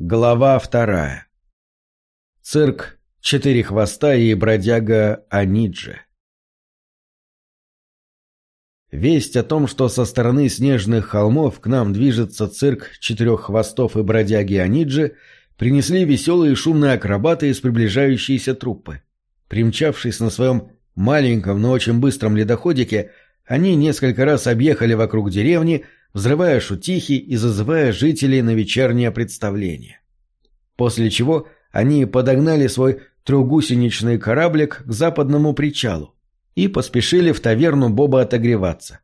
Глава вторая. Цирк «Четыре хвоста» и бродяга Аниджи. Весть о том, что со стороны снежных холмов к нам движется цирк четырех хвостов и бродяги Аниджи, принесли веселые шумные акробаты из приближающейся труппы. Примчавшись на своем маленьком, но очень быстром ледоходике, они несколько раз объехали вокруг деревни, взрывая шутихи и зазывая жителей на вечернее представление. После чего они подогнали свой трехгусеничный кораблик к западному причалу и поспешили в таверну Боба отогреваться.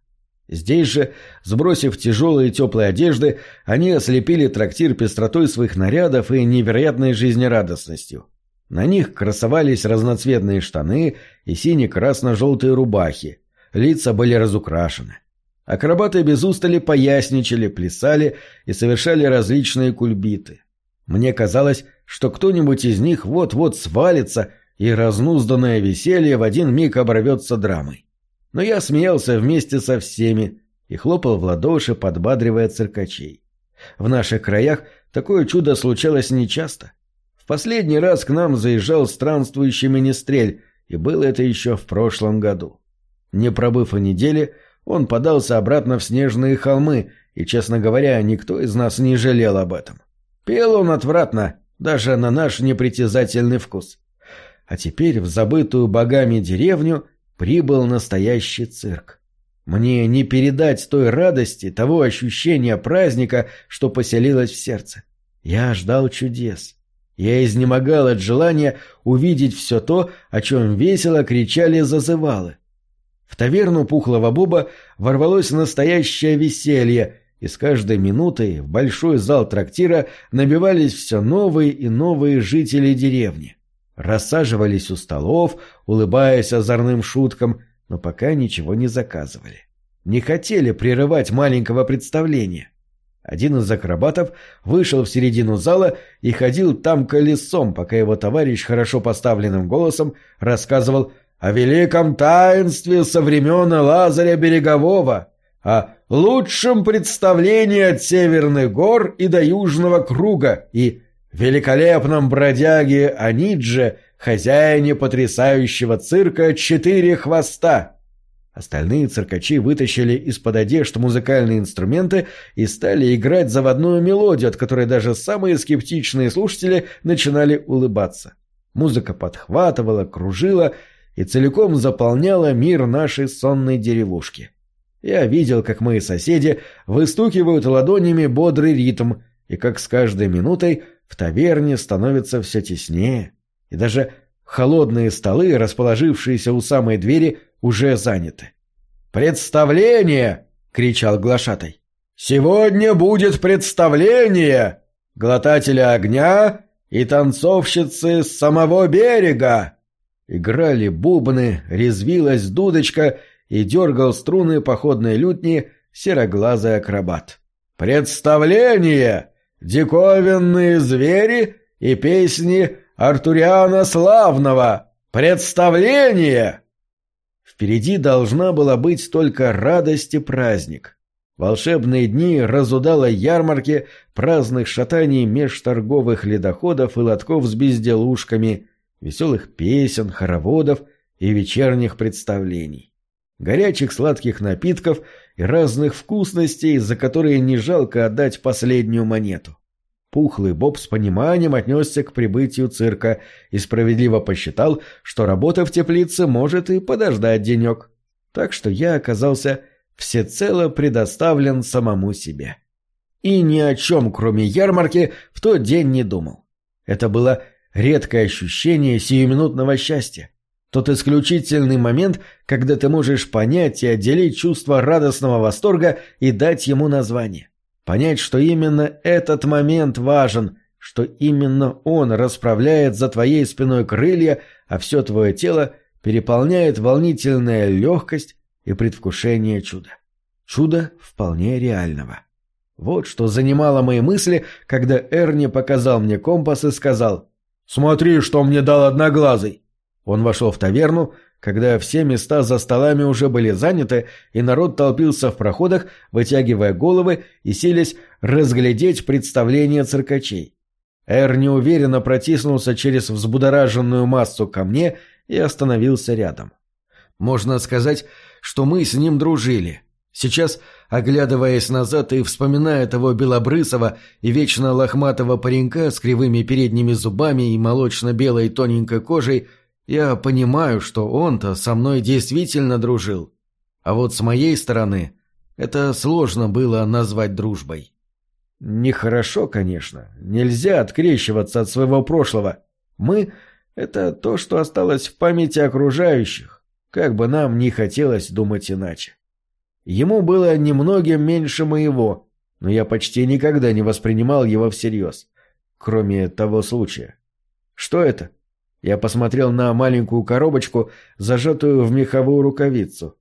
Здесь же, сбросив тяжелые теплые одежды, они ослепили трактир пестротой своих нарядов и невероятной жизнерадостностью. На них красовались разноцветные штаны и сине-красно-желтые рубахи, лица были разукрашены. Акробаты без устали поясничали, плясали и совершали различные кульбиты. Мне казалось, что кто-нибудь из них вот-вот свалится, и разнузданное веселье в один миг оборвется драмой. Но я смеялся вместе со всеми и хлопал в ладоши, подбадривая циркачей. В наших краях такое чудо случалось нечасто. В последний раз к нам заезжал странствующий министрель, и было это еще в прошлом году. Не пробыв и недели, он подался обратно в снежные холмы, и, честно говоря, никто из нас не жалел об этом. Пел он отвратно, даже на наш непритязательный вкус. А теперь в забытую богами деревню прибыл настоящий цирк. Мне не передать той радости, того ощущения праздника, что поселилось в сердце. Я ждал чудес. Я изнемогал от желания увидеть все то, о чем весело кричали зазывалы. В таверну Пухлого Буба ворвалось настоящее веселье, и с каждой минутой в большой зал трактира набивались все новые и новые жители деревни. Рассаживались у столов, улыбаясь озорным шуткам, но пока ничего не заказывали. Не хотели прерывать маленького представления. Один из акробатов вышел в середину зала и ходил там колесом, пока его товарищ хорошо поставленным голосом рассказывал о великом таинстве со времен Лазаря Берегового, о лучшем представлении от Северных гор и до Южного круга и великолепном бродяге Анидже, хозяине потрясающего цирка «Четыре хвоста». Остальные циркачи вытащили из-под одежд музыкальные инструменты и стали играть заводную мелодию, от которой даже самые скептичные слушатели начинали улыбаться. Музыка подхватывала, кружила и целиком заполняла мир нашей сонной деревушки. Я видел, как мои соседи выстукивают ладонями бодрый ритм, и как с каждой минутой в таверне становится все теснее, и даже холодные столы, расположившиеся у самой двери, уже заняты. «Представление!» — кричал глашатай. «Сегодня будет представление! Глотателя огня и танцовщицы с самого берега!» Играли бубны, резвилась дудочка и дергал струны походной лютни сероглазый акробат. «Представление! Диковинные звери и песни Артуриана Славного! Представление!» Впереди должна была быть только радость и праздник. Волшебные дни разудала ярмарки праздных шатаний меж торговых ледоходов и лотков с безделушками – веселых песен, хороводов и вечерних представлений. Горячих сладких напитков и разных вкусностей, за которые не жалко отдать последнюю монету. Пухлый Боб с пониманием отнесся к прибытию цирка и справедливо посчитал, что работа в теплице может и подождать денек. Так что я оказался всецело предоставлен самому себе. И ни о чем, кроме ярмарки, в тот день не думал. Это было редкое ощущение сиюминутного счастья. Тот исключительный момент, когда ты можешь понять и отделить чувство радостного восторга и дать ему название. Понять, что именно этот момент важен, что именно он расправляет за твоей спиной крылья, а все твое тело переполняет волнительная легкость и предвкушение чуда. Чудо вполне реального. Вот что занимало мои мысли, когда Эрни показал мне компас и сказал «Смотри, что мне дал одноглазый!» Он вошел в таверну, когда все места за столами уже были заняты, и народ толпился в проходах, вытягивая головы и силясь разглядеть представление циркачей. Эр неуверенно протиснулся через взбудораженную массу ко мне и остановился рядом. Можно сказать, что мы с ним дружили. Сейчас, оглядываясь назад и вспоминая того белобрысого и вечно лохматого паренька с кривыми передними зубами и молочно-белой тоненькой кожей, я понимаю, что он-то со мной действительно дружил. А вот с моей стороны это сложно было назвать дружбой. Нехорошо, конечно. Нельзя открещиваться от своего прошлого. Мы — это то, что осталось в памяти окружающих, как бы нам ни хотелось думать иначе. Ему было немногим меньше моего, но я почти никогда не воспринимал его всерьез, кроме того случая. Что это? Я посмотрел на маленькую коробочку, зажатую в меховую рукавицу.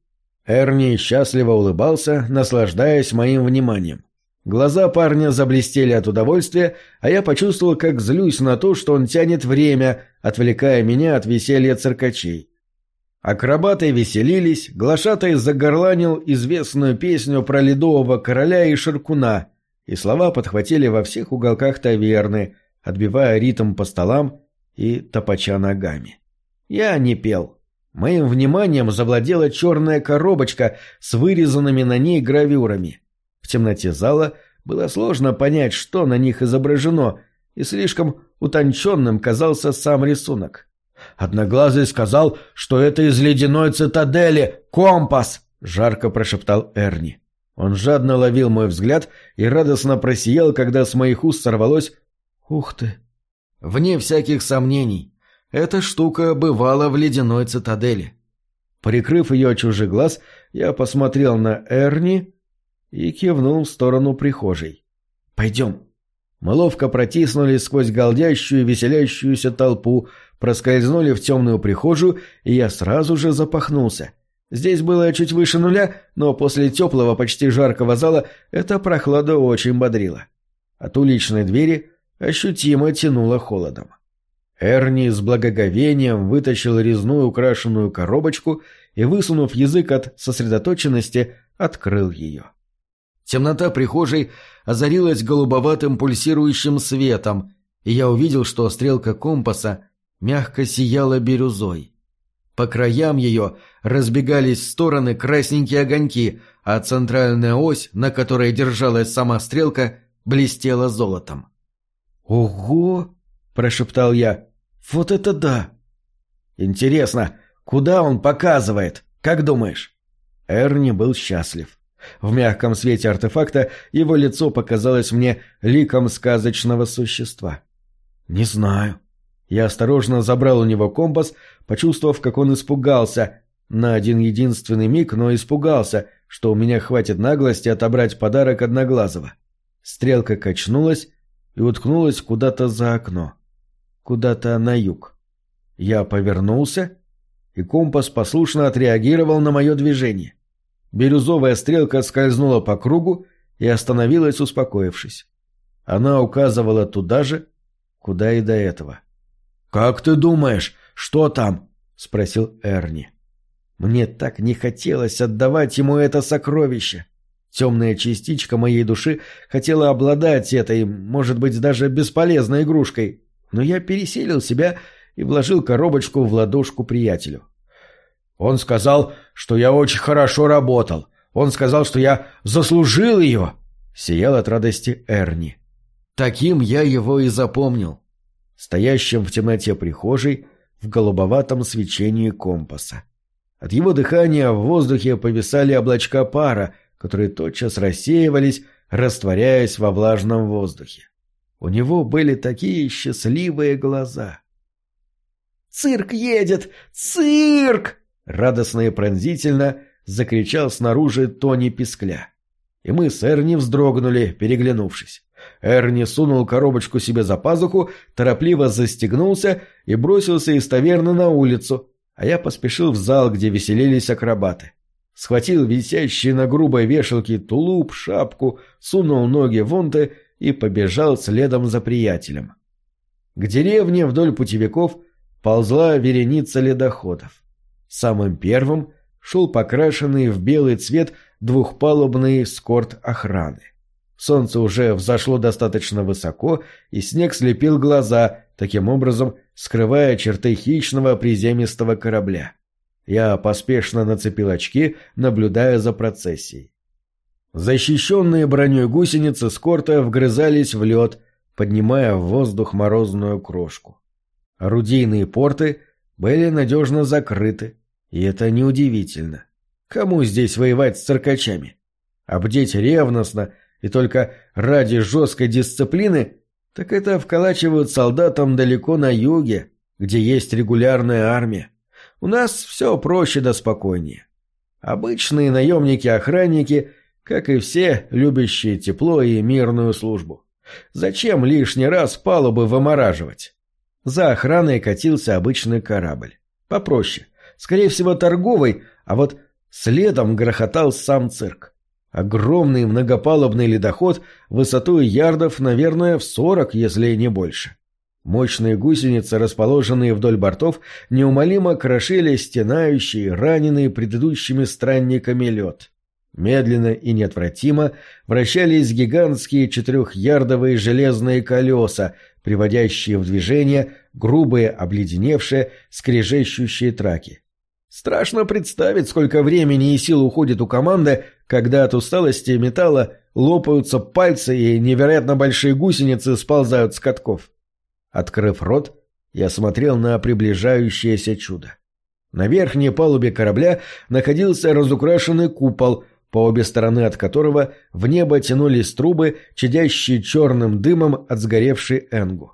Эрни счастливо улыбался, наслаждаясь моим вниманием. Глаза парня заблестели от удовольствия, а я почувствовал, как злюсь на то, что он тянет время, отвлекая меня от веселья циркачей. Акробаты веселились, глашатай загорланил известную песню про ледового короля и ширкуна, и слова подхватили во всех уголках таверны, отбивая ритм по столам и топача ногами. Я не пел. Моим вниманием завладела черная коробочка с вырезанными на ней гравюрами. В темноте зала было сложно понять, что на них изображено, и слишком утонченным казался сам рисунок. Одноглазый сказал, что это из ледяной цитадели, компас!» — жарко прошептал Эрни. Он жадно ловил мой взгляд и радостно просиял, когда с моих уст сорвалось «Ух ты!». Вне всяких сомнений, эта штука бывала в ледяной цитадели. Прикрыв ее чужий глаз, я посмотрел на Эрни и кивнул в сторону прихожей. «Пойдем». Мы ловко протиснулись сквозь голдящую и веселящуюся толпу, проскользнули в темную прихожую, и я сразу же запахнулся. Здесь было чуть выше нуля, но после теплого, почти жаркого зала эта прохлада очень бодрила. От уличной двери ощутимо тянуло холодом. Эрни с благоговением вытащил резную украшенную коробочку и, высунув язык от сосредоточенности, открыл ее. Темнота прихожей озарилась голубоватым пульсирующим светом, и я увидел, что стрелка компаса мягко сияла бирюзой. По краям ее разбегались в стороны красненькие огоньки, а центральная ось, на которой держалась сама стрелка, блестела золотом. «Ого!» – прошептал я. «Вот это да!» «Интересно, куда он показывает? Как думаешь?» Эрни был счастлив. В мягком свете артефакта его лицо показалось мне ликом сказочного существа. «Не знаю», я осторожно забрал у него компас, почувствовав, как он испугался. На один единственный миг, но испугался, что у меня хватит наглости отобрать подарок Одноглазого. Стрелка качнулась и уткнулась куда-то за окно. Куда-то на юг. Я повернулся, и компас послушно отреагировал на мое движение. Бирюзовая стрелка скользнула по кругу и остановилась, успокоившись. Она указывала туда же, куда и до этого. «Как ты думаешь, что там?» — спросил Эрни. Мне так не хотелось отдавать ему это сокровище. Темная частичка моей души хотела обладать этой, может быть, даже бесполезной игрушкой, но я переселил себя и вложил коробочку в ладошку приятелю. Он сказал, что я очень хорошо работал. Он сказал, что я заслужил ее. Сиял от радости Эрни. Таким я его и запомнил стоящим в темноте прихожей в голубоватом свечении компаса. От его дыхания в воздухе повисали облачка пара, которые тотчас рассеивались, растворяясь во влажном воздухе. У него были такие счастливые глаза. «Цирк едет! Цирк!» — радостно и пронзительно закричал снаружи Тони Пискля. И мы с Эрни вздрогнули, переглянувшись. Эрни сунул коробочку себе за пазуху, торопливо застегнулся и бросился из таверны на улицу, а я поспешил в зал, где веселились акробаты. Схватил висящий на грубой вешалке тулуп, шапку, сунул ноги в онты и побежал следом за приятелем. К деревне вдоль путевиков ползла вереница ледоходов. Самым первым шел покрашенный в белый цвет двухпалубный скорт охраны. Солнце уже взошло достаточно высоко, и снег слепил глаза, таким образом скрывая черты хищного приземистого корабля. Я поспешно нацепил очки, наблюдая за процессией. Защищенные броней гусеницы скорта вгрызались в лед, поднимая в воздух морозную крошку. Орудийные порты были надежно закрыты, и это неудивительно. Кому здесь воевать с циркачами? Обдеть ревностно и только ради жесткой дисциплины, так это вколачивают солдатам далеко на юге, где есть регулярная армия. У нас все проще да спокойнее. Обычные наемники-охранники, как и все, любящие тепло и мирную службу. Зачем лишний раз палубы вымораживать? За охраной катился обычный корабль. Попроще. Скорее всего, торговый, а вот следом грохотал сам цирк. Огромный многопалубный ледоход высотой ярдов, наверное, в сорок, если не больше. Мощные гусеницы, расположенные вдоль бортов, неумолимо крошили стенающий, раненый предыдущими странниками лед. Медленно и неотвратимо вращались гигантские четырехярдовые железные колеса, приводящие в движение грубые, обледеневшие, скрежещущие траки. Страшно представить, сколько времени и сил уходит у команды, когда от усталости металла лопаются пальцы и невероятно большие гусеницы сползают с катков. Открыв рот, я смотрел на приближающееся чудо. На верхней палубе корабля находился разукрашенный купол, по обе стороны от которого в небо тянулись трубы, чадящие черным дымом от сгоревшей Энгу.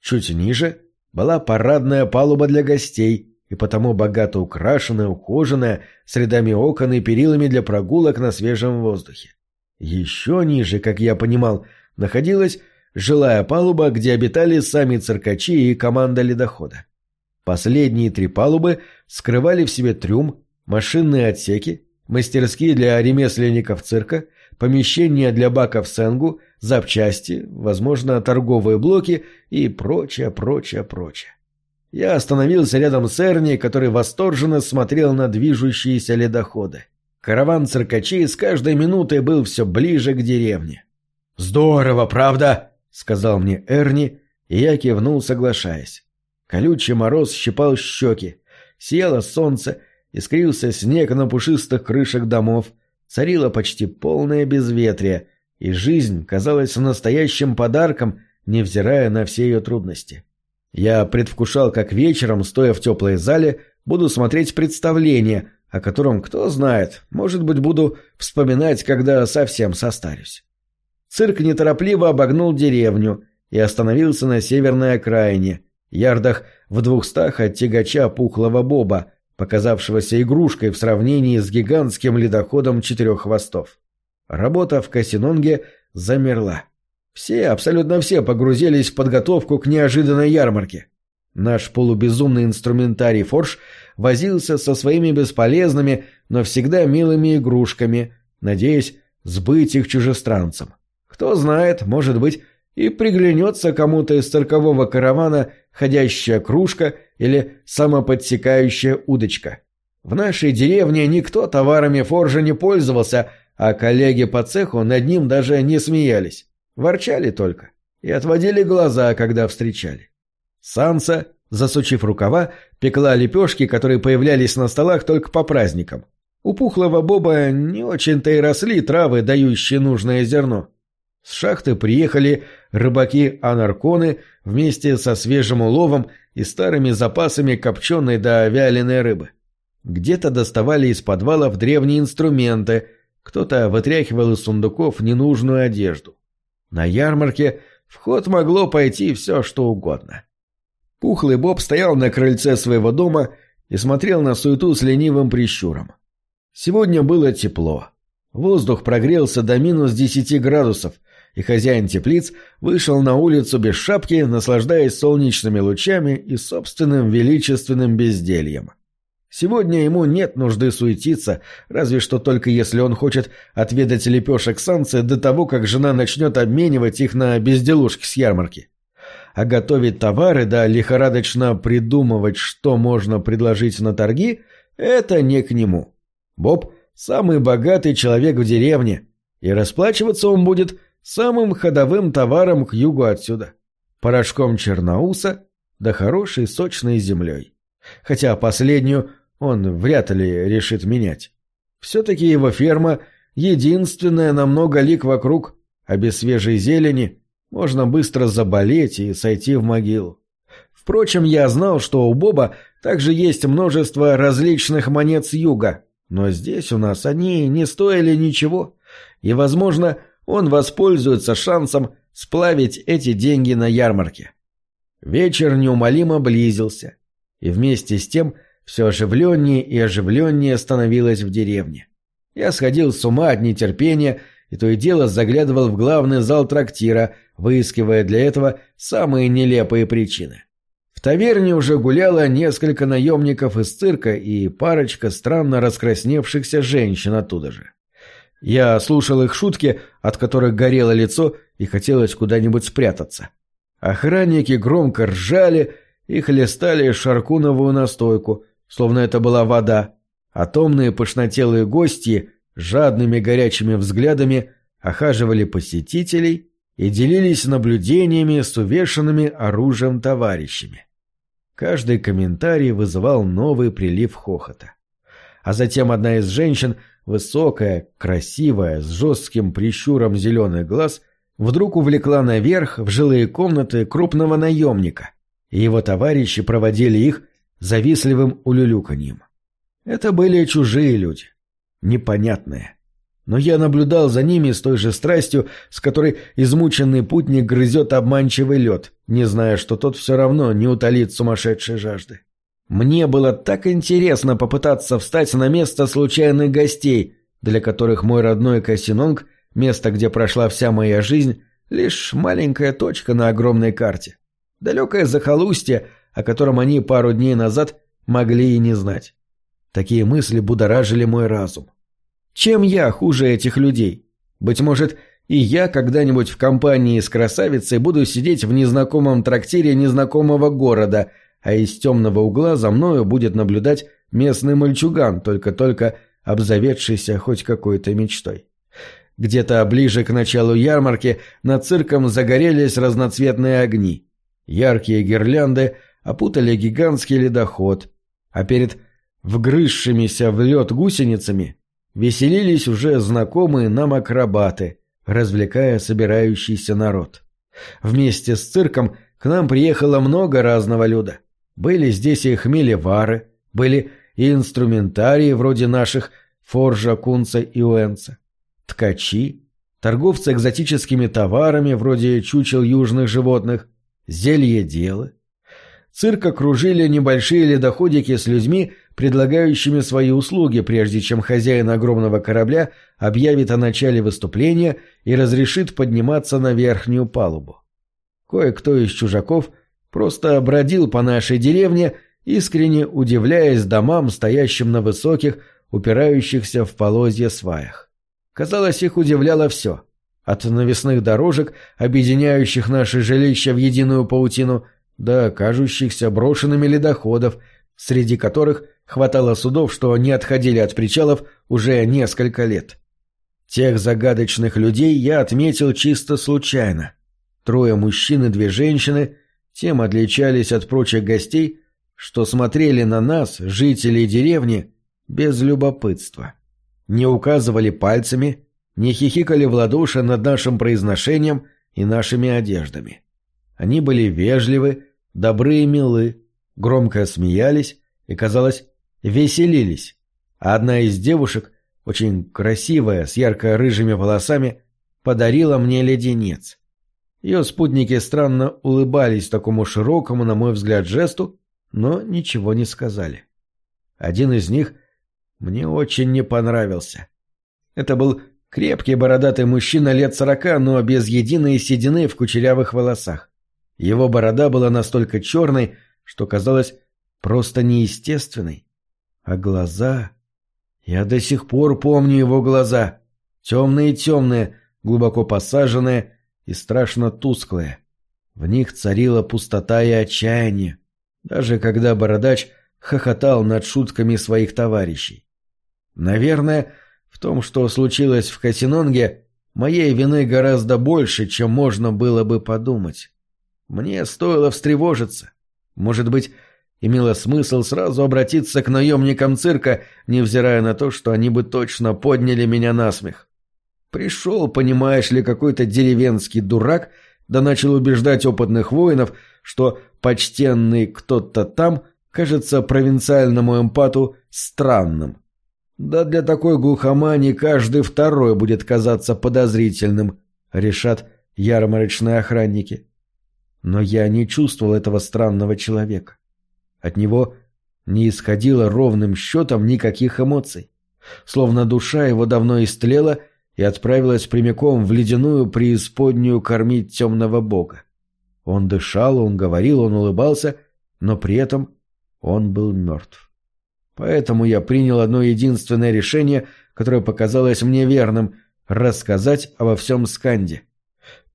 Чуть ниже была парадная палуба для гостей, и потому богато украшенная, ухоженная, с рядами окон и перилами для прогулок на свежем воздухе. Еще ниже, как я понимал, находилась жилая палуба, где обитали сами циркачи и команда ледохода. Последние три палубы скрывали в себе трюм, машинные отсеки, мастерские для ремесленников цирка, помещения для баков сенгу, запчасти, возможно, торговые блоки и прочее, прочее, прочее. Я остановился рядом с Эрни, который восторженно смотрел на движущиеся ледоходы. Караван циркачей с каждой минутой был все ближе к деревне. «Здорово, правда?» — сказал мне Эрни, и я кивнул, соглашаясь. Колючий мороз щипал щеки, сияло солнце, искрился снег на пушистых крышах домов, царило почти полное безветрие, и жизнь казалась настоящим подарком, невзирая на все ее трудности. Я предвкушал, как вечером, стоя в теплой зале, буду смотреть представление, о котором, кто знает, может быть, буду вспоминать, когда совсем состарюсь. Цирк неторопливо обогнул деревню и остановился на северной окраине, ярдах в двухстах от тягача пухлого боба, показавшегося игрушкой в сравнении с гигантским ледоходом четырех хвостов. Работа в Касинонге замерла. Все, абсолютно все погрузились в подготовку к неожиданной ярмарке. Наш полубезумный инструментарий Форш возился со своими бесполезными, но всегда милыми игрушками, надеясь сбыть их чужестранцам. Кто знает, может быть, и приглянется кому-то из циркового каравана ходящая кружка или самоподсекающая удочка. В нашей деревне никто товарами Форжа не пользовался, а коллеги по цеху над ним даже не смеялись. Ворчали только и отводили глаза, когда встречали. Санса, засучив рукава, пекла лепешки, которые появлялись на столах только по праздникам. У пухлого боба не очень-то и росли травы, дающие нужное зерно. С шахты приехали рыбаки-анарконы вместе со свежим уловом и старыми запасами копченой да вяленой рыбы. Где-то доставали из подвалов древние инструменты, кто-то вытряхивал из сундуков ненужную одежду. На ярмарке в ход могло пойти все, что угодно. Пухлый Боб стоял на крыльце своего дома и смотрел на суету с ленивым прищуром. Сегодня было тепло. Воздух прогрелся до минус десяти градусов, и хозяин теплиц вышел на улицу без шапки, наслаждаясь солнечными лучами и собственным величественным бездельем. Сегодня ему нет нужды суетиться, разве что только если он хочет отведать лепешек санцы до того, как жена начнет обменивать их на безделушки с ярмарки. А готовить товары да лихорадочно придумывать, что можно предложить на торги, это не к нему. Боб – самый богатый человек в деревне, и расплачиваться он будет самым ходовым товаром к югу отсюда. Порошком черноуса да хорошей сочной землей. Хотя последнюю он вряд ли решит менять. Все-таки его ферма единственная на много лик вокруг, а без свежей зелени можно быстро заболеть и сойти в могилу. Впрочем, я знал, что у Боба также есть множество различных монет с юга, но здесь у нас они не стоили ничего, и, возможно, он воспользуется шансом сплавить эти деньги на ярмарке. Вечер неумолимо близился, и вместе с тем все оживленнее и оживленнее становилось в деревне. Я сходил с ума от нетерпения и то и дело заглядывал в главный зал трактира, выискивая для этого самые нелепые причины. В таверне уже гуляло несколько наемников из цирка и парочка странно раскрасневшихся женщин оттуда же. Я слушал их шутки, от которых горело лицо и хотелось куда-нибудь спрятаться. Охранники громко ржали и хлестали шаркуновую настойку, словно это была вода, а томные пышнотелые гости жадными горячими взглядами охаживали посетителей и делились наблюдениями с увешанными оружием товарищами. Каждый комментарий вызывал новый прилив хохота. А затем одна из женщин, высокая, красивая, с жестким прищуром зеленых глаз, вдруг увлекла наверх в жилые комнаты крупного наемника, и его товарищи проводили их завистливым улюлюканьем. Это были чужие люди, непонятные но я наблюдал за ними с той же страстью, с которой измученный путник грызет обманчивый лед, не зная, что тот все равно не утолит сумасшедшей жажды. Мне было так интересно попытаться встать на место случайных гостей, для которых мой родной Кассинонг, место, где прошла вся моя жизнь, лишь маленькая точка на огромной карте. Далекое захолустье, о котором они пару дней назад могли и не знать. Такие мысли будоражили мой разум. Чем я хуже этих людей? Быть может, и я когда-нибудь в компании с красавицей буду сидеть в незнакомом трактире незнакомого города, а из темного угла за мною будет наблюдать местный мальчуган, только-только обзаведшийся хоть какой-то мечтой. Где-то ближе к началу ярмарки над цирком загорелись разноцветные огни. Яркие гирлянды опутали гигантский ледоход, а перед вгрызшимися в лед гусеницами веселились уже знакомые нам акробаты, развлекая собирающийся народ. Вместе с цирком к нам приехало много разного люда. Были здесь и хмелевары, были и инструментарии вроде наших Форжа, Кунца и Уэнца, ткачи, торговцы экзотическими товарами вроде чучел южных животных, зельеделы. Цирк окружили небольшие ледоходики с людьми, предлагающими свои услуги, прежде чем хозяин огромного корабля объявит о начале выступления и разрешит подниматься на верхнюю палубу. Кое-кто из чужаков просто бродил по нашей деревне, искренне удивляясь домам, стоящим на высоких, упирающихся в полозья сваях. Казалось, их удивляло все. От навесных дорожек, объединяющих наши жилища в единую паутину, до кажущихся брошенными ледоходов, среди которых – Хватало судов, что не отходили от причалов уже несколько лет. Тех загадочных людей я отметил чисто случайно. Трое мужчин и две женщины тем отличались от прочих гостей, что смотрели на нас, жителей деревни, без любопытства. Не указывали пальцами, не хихикали в ладоши над нашим произношением и нашими одеждами. Они были вежливы, добры и милы, громко смеялись и, казалось, веселились, а одна из девушек, очень красивая, с ярко-рыжими волосами, подарила мне леденец. Ее спутники странно улыбались такому широкому, на мой взгляд, жесту, но ничего не сказали. Один из них мне очень не понравился. Это был крепкий бородатый мужчина лет сорока, но без единой седины в кучерявых волосах. Его борода была настолько черной, что казалась просто неестественной. А глаза... Я до сих пор помню его глаза. Темные-темные, глубоко посаженные и страшно тусклые. В них царила пустота и отчаяние, даже когда бородач хохотал над шутками своих товарищей. Наверное, в том, что случилось в Касинонге, моей вины гораздо больше, чем можно было бы подумать. Мне стоило встревожиться. Может быть, имело смысл сразу обратиться к наемникам цирка, невзирая на то, что они бы точно подняли меня на смех. Пришел, понимаешь ли, какой-то деревенский дурак, да начал убеждать опытных воинов, что почтенный кто-то там кажется провинциальному эмпату странным. Да для такой глухомани каждый второй будет казаться подозрительным, решат ярмарочные охранники. Но я не чувствовал этого странного человека. От него не исходило ровным счетом никаких эмоций. Словно душа его давно истлела и отправилась прямиком в ледяную преисподнюю кормить темного бога. Он дышал, он говорил, он улыбался, но при этом он был мертв. Поэтому я принял одно единственное решение, которое показалось мне верным — рассказать обо всем Сканде.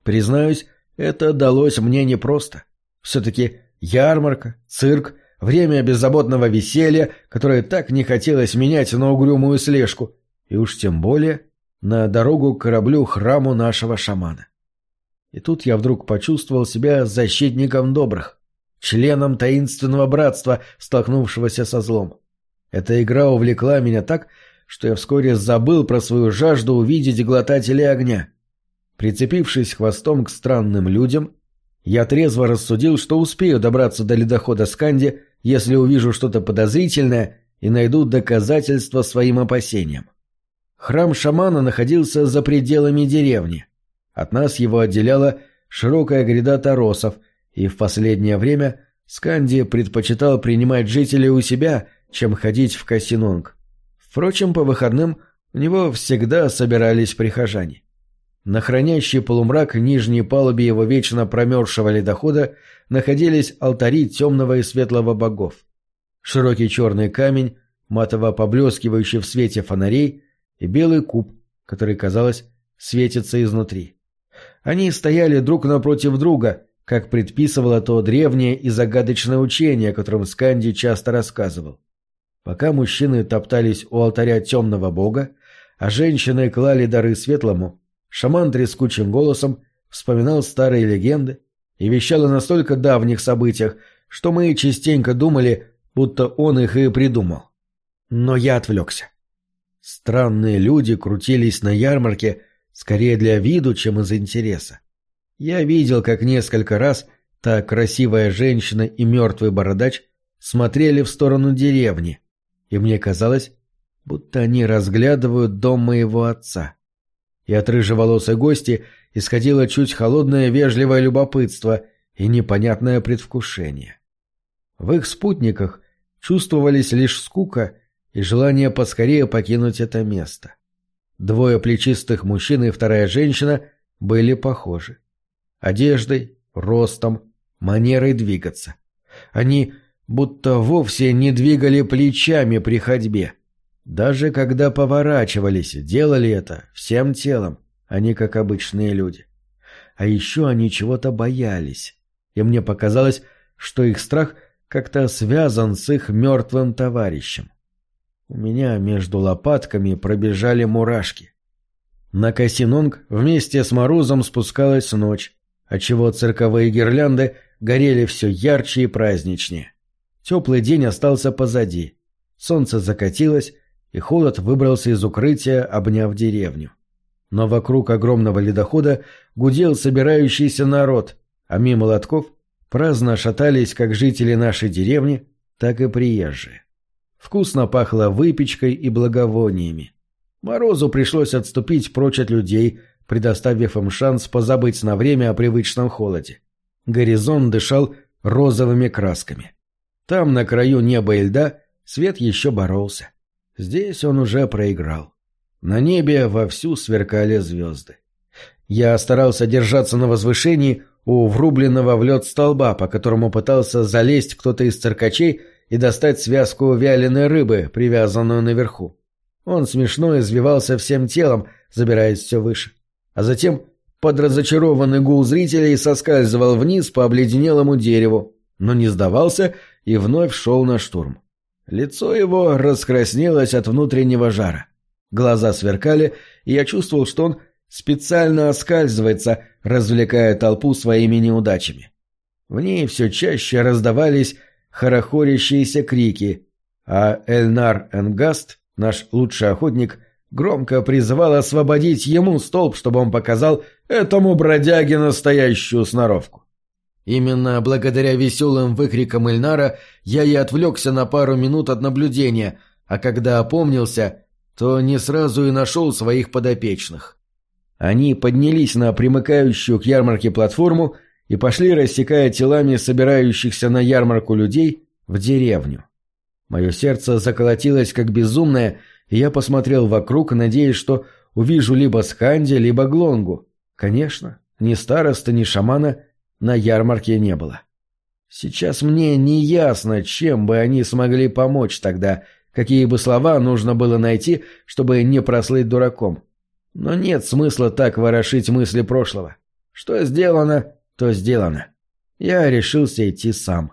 Признаюсь, это далось мне непросто. Все-таки ярмарка, цирк, время беззаботного веселья, которое так не хотелось менять на угрюмую слежку, и уж тем более на дорогу к кораблю-храму нашего шамана. И тут я вдруг почувствовал себя защитником добрых, членом таинственного братства, столкнувшегося со злом. Эта игра увлекла меня так, что я вскоре забыл про свою жажду увидеть глотателей огня. Прицепившись хвостом к странным людям, я трезво рассудил, что успею добраться до ледохода Сканди, если увижу что-то подозрительное и найду доказательства своим опасениям. Храм шамана находился за пределами деревни. От нас его отделяла широкая гряда торосов, и в последнее время Сканди предпочитал принимать жителей у себя, чем ходить в Касинонг. Впрочем, по выходным у него всегда собирались прихожане. На хранящей полумрак нижней палубе его вечно промерзшего ледохода находились алтари темного и светлого богов. Широкий черный камень, матово поблескивающий в свете фонарей, и белый куб, который, казалось, светится изнутри. Они стояли друг напротив друга, как предписывало то древнее и загадочное учение, о котором Сканди часто рассказывал. Пока мужчины топтались у алтаря темного бога, а женщины клали дары светлому, Шаман трескучим голосом вспоминал старые легенды и вещал о настолько давних событиях, что мы частенько думали, будто он их и придумал. Но я отвлекся. Странные люди крутились на ярмарке скорее для виду, чем из интереса. Я видел, как несколько раз та красивая женщина и мертвый бородач смотрели в сторону деревни, и мне казалось, будто они разглядывают дом моего отца и от рыжеволосой гости исходило чуть холодное вежливое любопытство и непонятное предвкушение. В их спутниках чувствовались лишь скука и желание поскорее покинуть это место. Двое плечистых мужчин и вторая женщина были похожи. Одеждой, ростом, манерой двигаться. Они будто вовсе не двигали плечами при ходьбе. Даже когда поворачивались, делали это всем телом, не как обычные люди. А еще они чего-то боялись, и мне показалось, что их страх как-то связан с их мертвым товарищем. У меня между лопатками пробежали мурашки. На Касинонг вместе с морозом спускалась ночь, отчего цирковые гирлянды горели все ярче и праздничнее. Теплый день остался позади. Солнце закатилось, и холод выбрался из укрытия, обняв деревню. Но вокруг огромного ледохода гудел собирающийся народ, а мимо лотков праздно шатались как жители нашей деревни, так и приезжие. Вкусно пахло выпечкой и благовониями. Морозу пришлось отступить прочь от людей, предоставив им шанс позабыть на время о привычном холоде. Горизонт дышал розовыми красками. Там, на краю неба и льда, свет еще боролся. Здесь он уже проиграл. На небе вовсю сверкали звезды. Я старался держаться на возвышении у врубленного в лед столба, по которому пытался залезть кто-то из циркачей и достать связку вяленой рыбы, привязанную наверху. Он смешно извивался всем телом, забираясь все выше. А затем под разочарованный гул зрителей соскальзывал вниз по обледенелому дереву, но не сдавался и вновь шел на штурм. Лицо его раскраснелось от внутреннего жара. Глаза сверкали, и я чувствовал, что он специально оскальзывается, развлекая толпу своими неудачами. В ней все чаще раздавались хорохорящиеся крики, а Эльнар Энгаст, наш лучший охотник, громко призывал освободить ему столб, чтобы он показал этому бродяге настоящую сноровку. Именно благодаря веселым выкрикам Эльнара я и отвлекся на пару минут от наблюдения, а когда опомнился, то не сразу и нашел своих подопечных. Они поднялись на примыкающую к ярмарке платформу и пошли, рассекая телами собирающихся на ярмарку людей, в деревню. Мое сердце заколотилось как безумное, и я посмотрел вокруг, надеясь, что увижу либо Сканди, либо Глонгу. Конечно, ни староста, ни шамана на ярмарке не было. Сейчас мне не ясно, чем бы они смогли помочь тогда, какие бы слова нужно было найти, чтобы не прослыть дураком. Но нет смысла так ворошить мысли прошлого. Что сделано, то сделано. Я решился идти сам.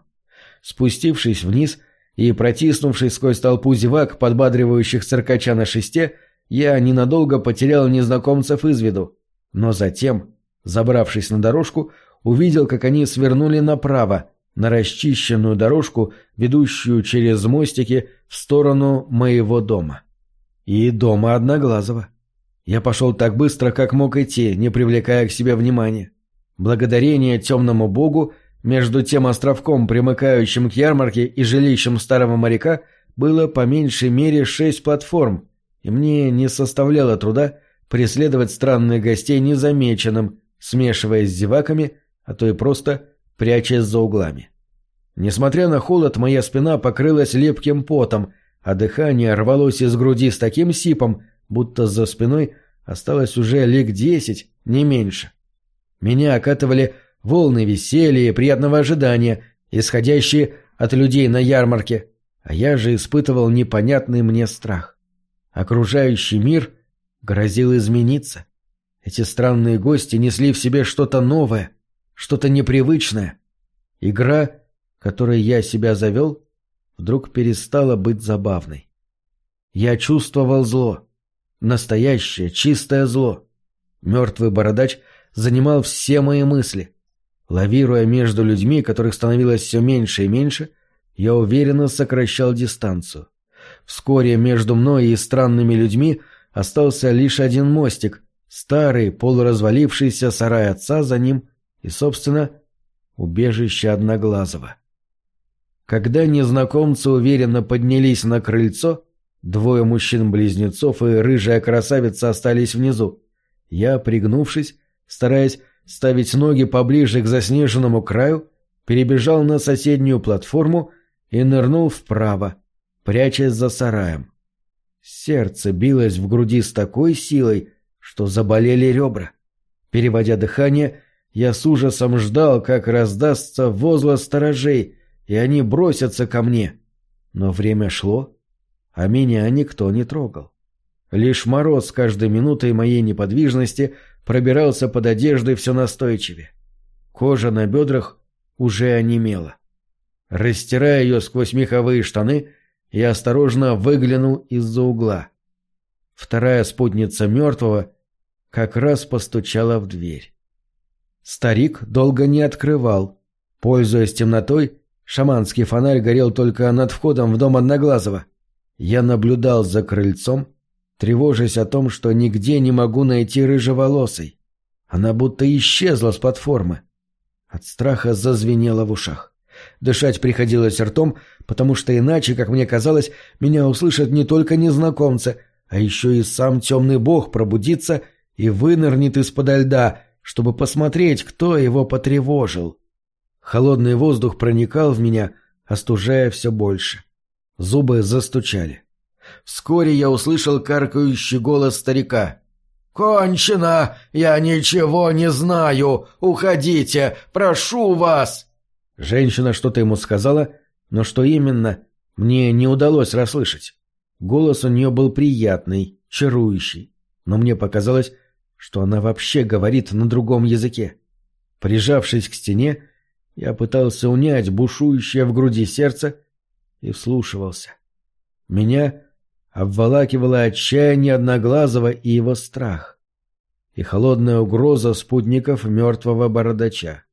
Спустившись вниз и протиснувшись сквозь толпу зевак, подбадривающих циркача на шесте, я ненадолго потерял незнакомцев из виду. Но затем, забравшись на дорожку, увидел, как они свернули направо, на расчищенную дорожку, ведущую через мостики в сторону моего дома. И дома Одноглазого. Я пошел так быстро, как мог идти, не привлекая к себе внимания. Благодарение темному богу, между тем островком, примыкающим к ярмарке и жилищем старого моряка, было по меньшей мере шесть платформ, и мне не составляло труда преследовать странных гостей незамеченным, смешиваясь с зеваками а то и просто прячась за углами. Несмотря на холод, моя спина покрылась лепким потом, а дыхание рвалось из груди с таким сипом, будто за спиной осталось уже лик десять, не меньше. Меня окатывали волны веселья и приятного ожидания, исходящие от людей на ярмарке, а я же испытывал непонятный мне страх. Окружающий мир грозил измениться. Эти странные гости несли в себе что-то новое, что-то непривычное. Игра, которой я себя завел, вдруг перестала быть забавной. Я чувствовал зло. Настоящее, чистое зло. Мертвый бородач занимал все мои мысли. Лавируя между людьми, которых становилось все меньше и меньше, я уверенно сокращал дистанцию. Вскоре между мной и странными людьми остался лишь один мостик, старый, полуразвалившийся сарай отца за ним и, собственно, убежище Одноглазого. Когда незнакомцы уверенно поднялись на крыльцо, двое мужчин-близнецов и рыжая красавица остались внизу. Я, пригнувшись, стараясь ставить ноги поближе к заснеженному краю, перебежал на соседнюю платформу и нырнул вправо, прячась за сараем. Сердце билось в груди с такой силой, что заболели ребра. Переводя дыхание, я с ужасом ждал, как раздастся возглас сторожей, и они бросятся ко мне. Но время шло, а меня никто не трогал. Лишь мороз с каждой минутой моей неподвижности пробирался под одеждой все настойчивее. Кожа на бедрах уже онемела. Растирая ее сквозь меховые штаны, я осторожно выглянул из-за угла. Вторая спутница мертвого как раз постучала в дверь. Старик долго не открывал. Пользуясь темнотой, шаманский фонарь горел только над входом в дом Одноглазого. Я наблюдал за крыльцом, тревожась о том, что нигде не могу найти рыжеволосой. Она будто исчезла с платформы. От страха зазвенело в ушах. Дышать приходилось ртом, потому что иначе, как мне казалось, меня услышат не только незнакомцы, а еще и сам темный бог пробудится и вынырнет из-подо льда, чтобы посмотреть, кто его потревожил. Холодный воздух проникал в меня, остужая все больше. Зубы застучали. Вскоре я услышал каркающий голос старика. «Кончено! Я ничего не знаю! Уходите! Прошу вас!» Женщина что-то ему сказала, но что именно, мне не удалось расслышать. Голос у нее был приятный, чарующий, но мне показалось, что она вообще говорит на другом языке. Прижавшись к стене, я пытался унять бушующее в груди сердце и вслушивался. Меня обволакивало отчаяние Одноглазого и его страх. и холодная угроза спутников мертвого бородача.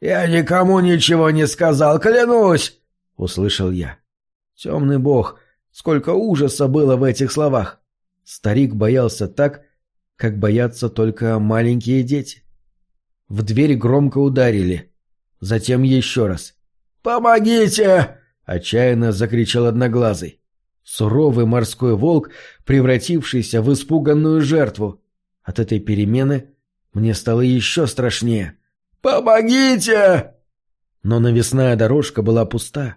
«Я никому ничего не сказал, клянусь!» — услышал я. Темный бог, сколько ужаса было в этих словах! Старик боялся так, как боятся только маленькие дети. В дверь громко ударили. Затем еще раз. «Помогите!» — отчаянно закричал Одноглазый. Суровый морской волк, превратившийся в испуганную жертву. От этой перемены мне стало еще страшнее. «Помогите!» Но навесная дорожка была пуста.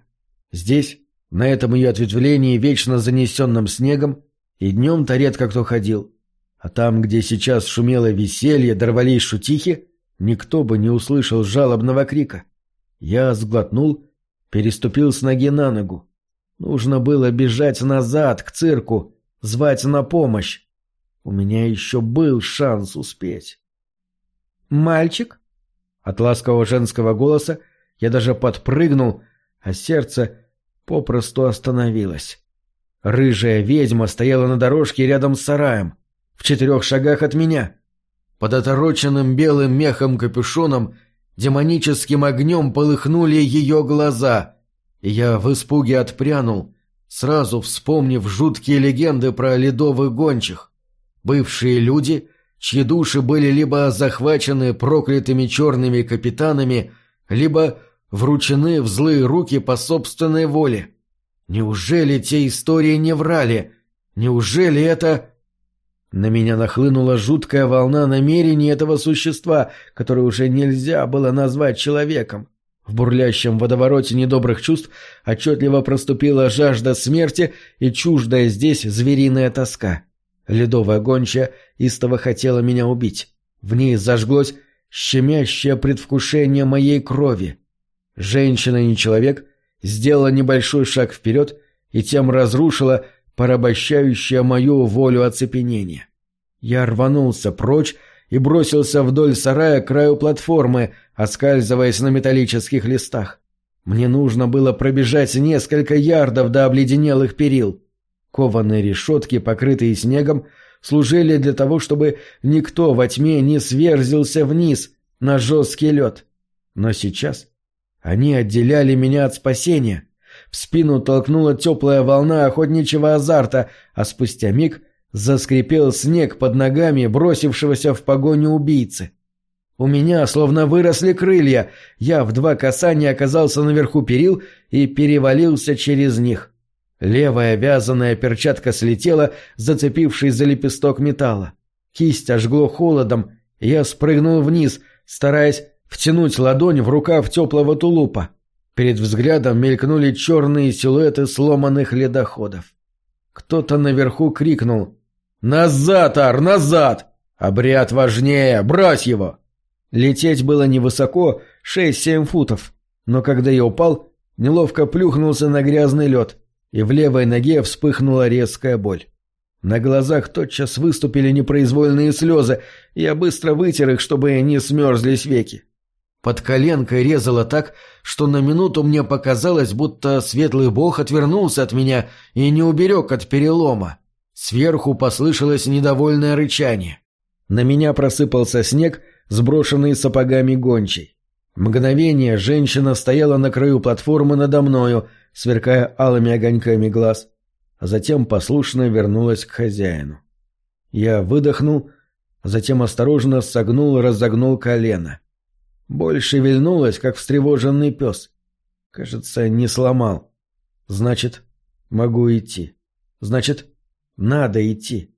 Здесь, на этом ее ответвлении, вечно занесенным снегом, и днем-то редко кто ходил. А там, где сейчас шумело веселье, дорвались шутихи, никто бы не услышал жалобного крика. Я сглотнул, переступил с ноги на ногу. Нужно было бежать назад, к цирку, звать на помощь. У меня еще был шанс успеть. «Мальчик?» От ласкового женского голоса я даже подпрыгнул, а сердце попросту остановилось. Рыжая ведьма стояла на дорожке рядом с сараем, в четырех шагах от меня. Под отороченным белым мехом капюшоном демоническим огнем полыхнули ее глаза, и я в испуге отпрянул, сразу вспомнив жуткие легенды про ледовых гончих. Бывшие люди, чьи души были либо захвачены проклятыми черными капитанами, либо вручены в злые руки по собственной воле. Неужели те истории не врали? Неужели это... На меня нахлынула жуткая волна намерений этого существа, которое уже нельзя было назвать человеком. В бурлящем водовороте недобрых чувств отчетливо проступила жажда смерти и чуждая здесь звериная тоска. Ледовая гончая истово хотела меня убить. В ней зажглось щемящее предвкушение моей крови. Женщина не человек сделала небольшой шаг вперед и тем разрушила порабощающее мою волю оцепенение. Я рванулся прочь и бросился вдоль сарая к краю платформы, оскальзываясь на металлических листах. Мне нужно было пробежать несколько ярдов до обледенелых перил. Кованые решетки, покрытые снегом, служили для того, чтобы никто во тьме не сверзился вниз на жесткий лед. Но сейчас они отделяли меня от спасения. В спину толкнула теплая волна охотничьего азарта, а спустя миг заскрипел снег под ногами бросившегося в погоню убийцы. У меня словно выросли крылья, я в два касания оказался наверху перил и перевалился через них. Левая вязаная перчатка слетела, зацепившись за лепесток металла. Кисть ожгло холодом, я спрыгнул вниз, стараясь втянуть ладонь в рукав теплого тулупа. Перед взглядом мелькнули черные силуэты сломанных ледоходов. Кто-то наверху крикнул «Назад, Ар, назад! Обряд важнее, брось его!» Лететь было невысоко, шесть-семь футов, но когда я упал, неловко плюхнулся на грязный лед, и в левой ноге вспыхнула резкая боль. На глазах тотчас выступили непроизвольные слезы, и я быстро вытер их, чтобы не смерзлись веки. Под коленкой резало так, что на минуту мне показалось, будто светлый бог отвернулся от меня и не уберег от перелома. Сверху послышалось недовольное рычание. На меня просыпался снег, сброшенный сапогами гончей. Мгновение женщина стояла на краю платформы надо мною, сверкая алыми огоньками глаз, а затем послушно вернулась к хозяину. Я выдохнул, затем осторожно согнул и разогнул колено. Боль шевельнулась, как встревоженный пес. Кажется, не сломал. Значит, могу идти. Значит, надо идти.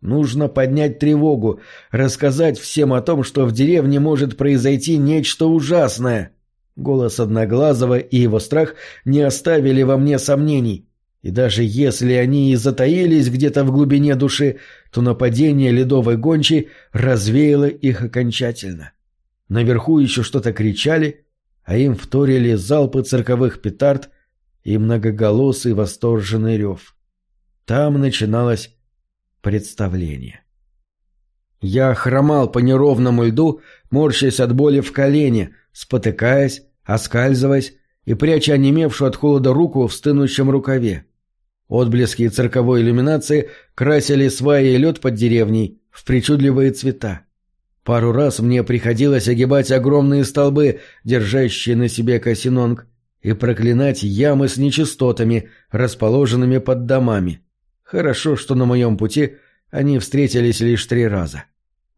Нужно поднять тревогу, рассказать всем о том, что в деревне может произойти нечто ужасное. Голос Одноглазого и его страх не оставили во мне сомнений. И даже если они и затаились где-то в глубине души, то нападение ледовой гончей развеяло их окончательно. Наверху еще что-то кричали, а им вторили залпы цирковых петард и многоголосый восторженный рев. Там начиналось представление. Я хромал по неровному льду, морщась от боли в колене, спотыкаясь, оскальзываясь и пряча онемевшую от холода руку в стынущем рукаве. Отблески цирковой иллюминации красили сваи и лед под деревней, в причудливые цвета. Пару раз мне приходилось огибать огромные столбы, держащие на себе косинонг, и проклинать ямы с нечистотами, расположенными под домами. Хорошо, что на моем пути они встретились лишь три раза.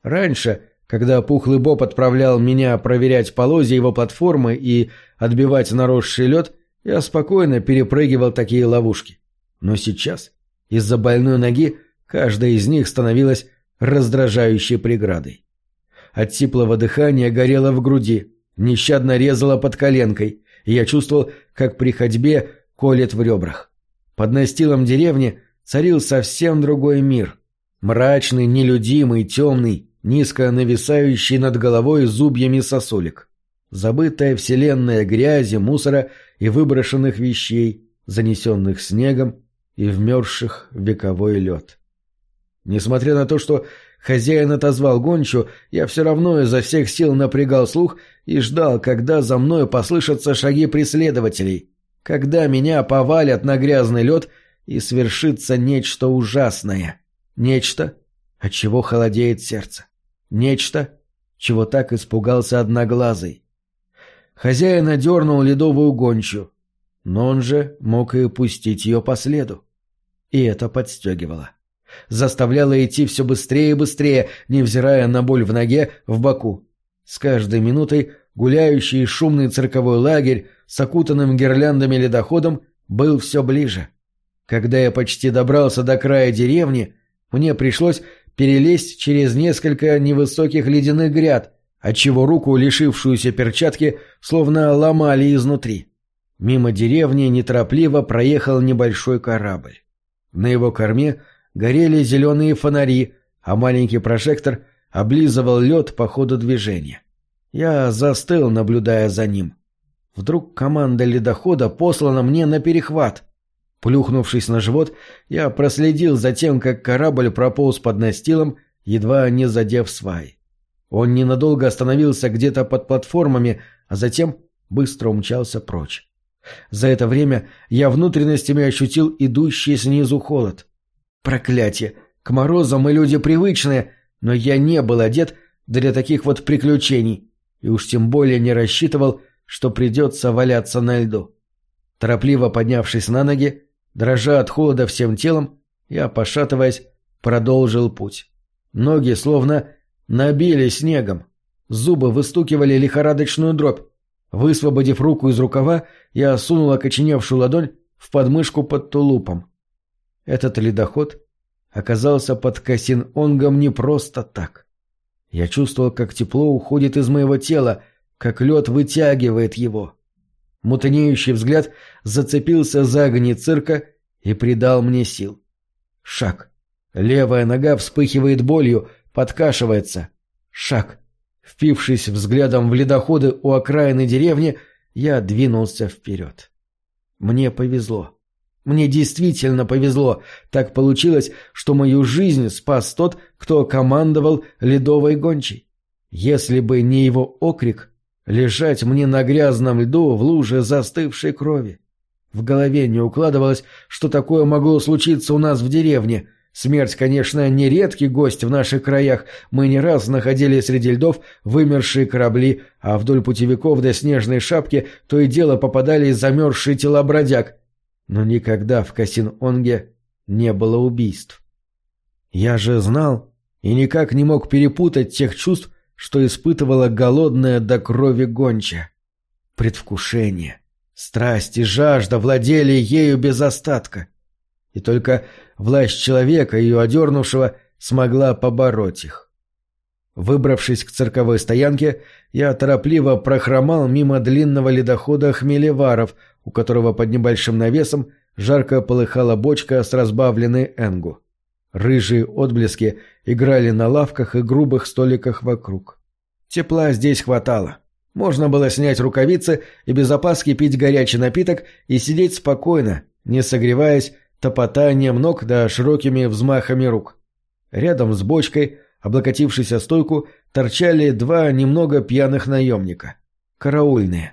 Раньше, когда Пухлый Боб отправлял меня проверять полозья его платформы и отбивать наросший лед, я спокойно перепрыгивал такие ловушки. Но сейчас, из-за больной ноги, каждая из них становилась раздражающей преградой. От теплого дыхания горело в груди, нещадно резало под коленкой, и я чувствовал, как при ходьбе колет в ребрах. Под настилом деревни царил совсем другой мир. Мрачный, нелюдимый, темный, низко нависающий над головой зубьями сосулек. Забытая вселенная грязи, мусора и выброшенных вещей, занесенных снегом и вмерзших в вековой лед. Несмотря на то, что хозяин отозвал гончу, я все равно изо всех сил напрягал слух и ждал, когда за мной послышатся шаги преследователей, когда меня повалят на грязный лед и свершится нечто ужасное, нечто, от чего холодеет сердце, нечто, чего так испугался одноглазый. Хозяин одернул ледовую гончу, но он же мог и пустить ее по следу. И это подстегивало. Заставляло идти все быстрее и быстрее, невзирая на боль в ноге, в боку. С каждой минутой гуляющий шумный цирковой лагерь с окутанным гирляндами ледоходом был все ближе. Когда я почти добрался до края деревни, мне пришлось перелезть через несколько невысоких ледяных гряд, отчего руку, лишившуюся перчатки, словно ломали изнутри. Мимо деревни неторопливо проехал небольшой корабль. На его корме горели зеленые фонари, а маленький прожектор облизывал лед по ходу движения. Я застыл, наблюдая за ним. Вдруг команда ледохода послана мне на перехват. Плюхнувшись на живот, я проследил за тем, как корабль прополз под настилом, едва не задев свай. Он ненадолго остановился где-то под платформами, а затем быстро умчался прочь. За это время я внутренностями ощутил идущий снизу холод. Проклятие! К морозам мы люди привычные, но я не был одет для таких вот приключений, и уж тем более не рассчитывал, что придется валяться на льду. Торопливо поднявшись на ноги, дрожа от холода всем телом, я, пошатываясь, продолжил путь. Ноги словно набили снегом, зубы выстукивали лихорадочную дробь, Высвободив руку из рукава, я сунул окоченевшую ладонь в подмышку под тулупом. Этот ледоход оказался под Касин-Онгом не просто так. Я чувствовал, как тепло уходит из моего тела, как лед вытягивает его. Мутнеющий взгляд зацепился за огни цирка и придал мне сил. Шаг. Левая нога вспыхивает болью, подкашивается. Шаг. Впившись взглядом в ледоходы у окраины деревни, я двинулся вперед. Мне повезло. Мне действительно повезло. Так получилось, что мою жизнь спас тот, кто командовал ледовой гончей. Если бы не его окрик, лежать мне на грязном льду в луже застывшей крови. В голове не укладывалось, что такое могло случиться у нас в деревне — Смерть, конечно, не редкий гость в наших краях. Мы не раз находили среди льдов вымершие корабли, а вдоль путевиков до снежной шапки то и дело попадали замерзшие тела бродяг. Но никогда в Касин-Онге не было убийств. Я же знал и никак не мог перепутать тех чувств, что испытывала голодная до крови гонча. Предвкушение, страсть и жажда владели ею без остатка. И только власть человека, ее одернувшего, смогла побороть их. Выбравшись к цирковой стоянке, я торопливо прохромал мимо длинного ледохода хмелеваров, у которого под небольшим навесом жарко полыхала бочка с разбавленной энгу. Рыжие отблески играли на лавках и грубых столиках вокруг. Тепла здесь хватало. Можно было снять рукавицы и без опаски пить горячий напиток и сидеть спокойно, не согреваясь топотанием ног да широкими взмахами рук. Рядом с бочкой, облокотившись о стойку, торчали два немного пьяных наемника. Караульные.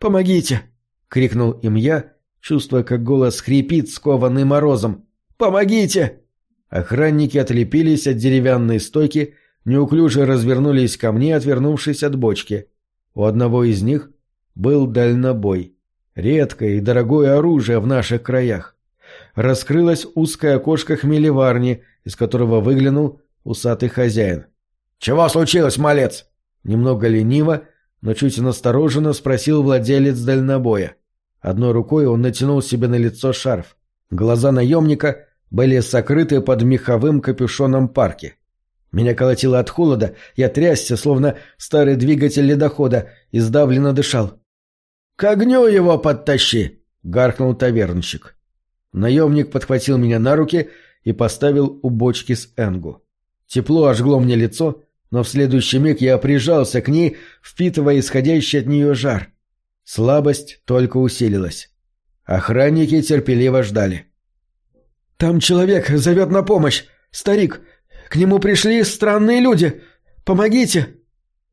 «Помогите!» — крикнул им я, чувствуя, как голос хрипит, скованный морозом. «Помогите!» Охранники отлепились от деревянной стойки, неуклюже развернулись ко мне, отвернувшись от бочки. У одного из них был дальнобой. Редкое и дорогое оружие в наших краях. Раскрылось узкое окошко хмелеварни, из которого выглянул усатый хозяин. «Чего случилось, малец?» Немного лениво, но чуть настороженно спросил владелец дальнобоя. Одной рукой он натянул себе на лицо шарф. Глаза наемника были сокрыты под меховым капюшоном парки. Меня колотило от холода, я трясся, словно старый двигатель ледохода, и сдавленно дышал. «К огню его подтащи!» — гаркнул тавернщик. Наемник подхватил меня на руки и поставил у бочки с Энгу. Тепло ожгло мне лицо, но в следующий миг я прижался к ней, впитывая исходящий от нее жар. Слабость только усилилась. Охранники терпеливо ждали. «Там человек зовет на помощь! Старик! К нему пришли странные люди! Помогите!»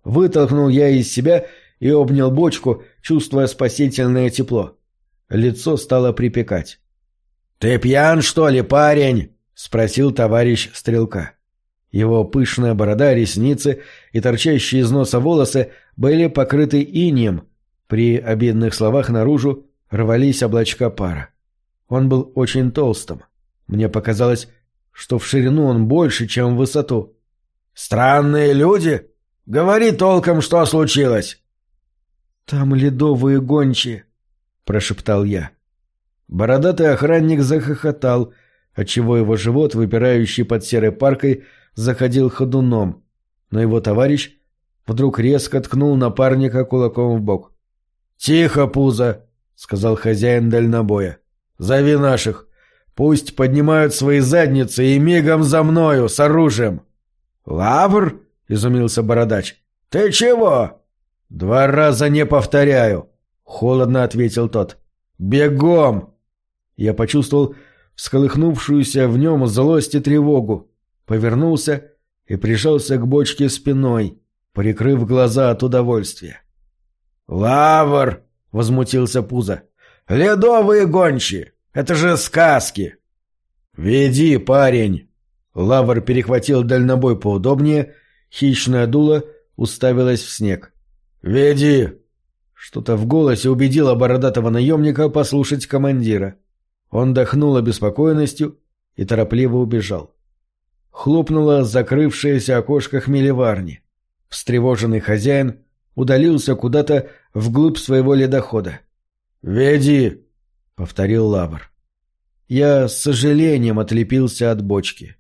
Вытолкнул я из себя и обнял бочку, чувствуя спасительное тепло. Лицо стало припекать. «Ты пьян, что ли, парень?» — спросил товарищ стрелка. Его пышная борода, ресницы и торчащие из носа волосы были покрыты инием. При обидных словах наружу рвались облачка пара. Он был очень толстым. Мне показалось, что в ширину он больше, чем в высоту. «Странные люди? Говори толком, что случилось!» «Там ледовые гончие», — прошептал я. Бородатый охранник захохотал, отчего его живот, выпирающий под серой паркой, заходил ходуном, но его товарищ вдруг резко ткнул напарника кулаком в бок. «Тихо, пузо!» — сказал хозяин дальнобоя. «Зови наших. Пусть поднимают свои задницы и мигом за мною, с оружием!» «Лавр?» — изумился бородач. «Ты чего?» «Два раза не повторяю», — холодно ответил тот. «Бегом!» Я почувствовал всколыхнувшуюся в нем злость и тревогу повернулся и прижался к бочке спиной, прикрыв глаза от удовольствия. «Лавр!» — возмутился Пузо. «Ледовые гончие! Это же сказки!» «Веди, парень!» Лавр перехватил дальнобой поудобнее, хищное дуло уставилось в снег. «Веди!» Что-то в голосе убедило бородатого наемника послушать командира. Он дохнул обеспокоенностью и торопливо убежал. Хлопнуло закрывшееся окошко хмелеварни. Встревоженный хозяин удалился куда-то вглубь своего ледохода. «Веди!» — повторил Лавр. Я с сожалением отлепился от бочки.